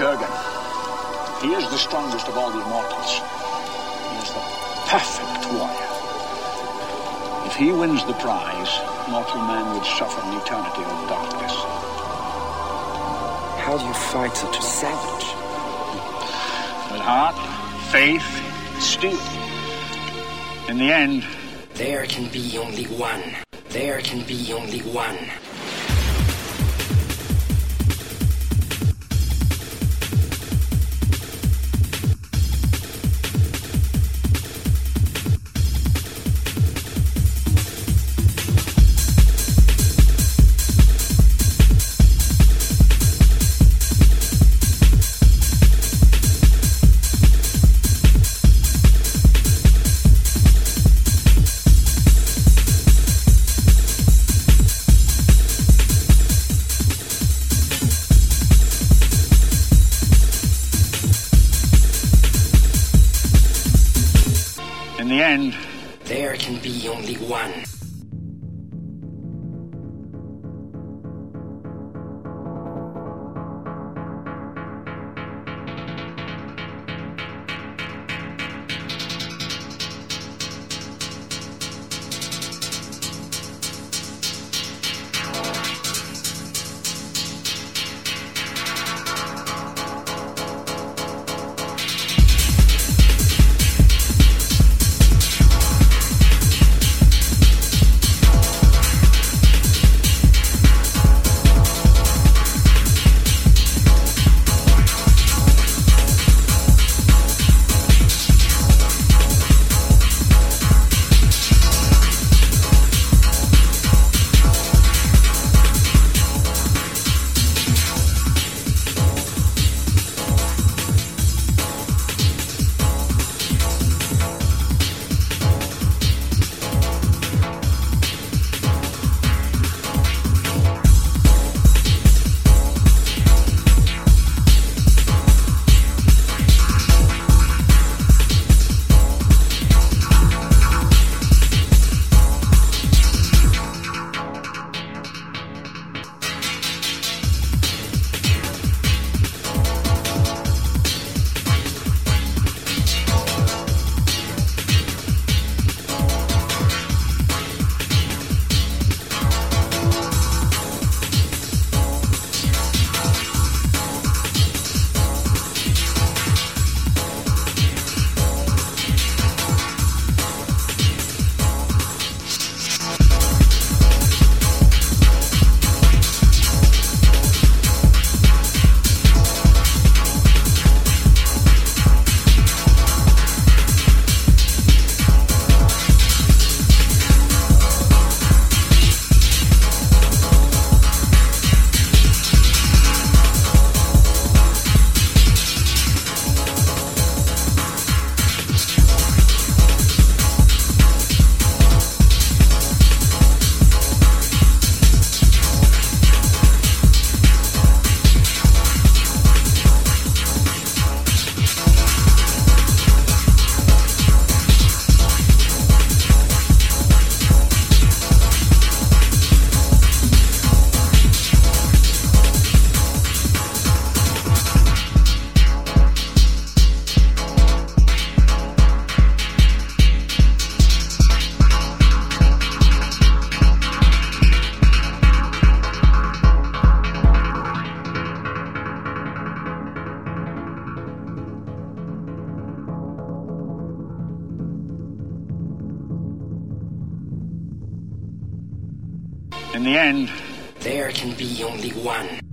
Kurgan. He is the strongest of all the immortals. He is the perfect warrior. If he wins the prize, mortal man would suffer an eternity of darkness. How do you fight such a savage? With heart, faith, steel. In the end, There can be only one. There can be only one. In the end, There can be only one. In the end, There can be only one.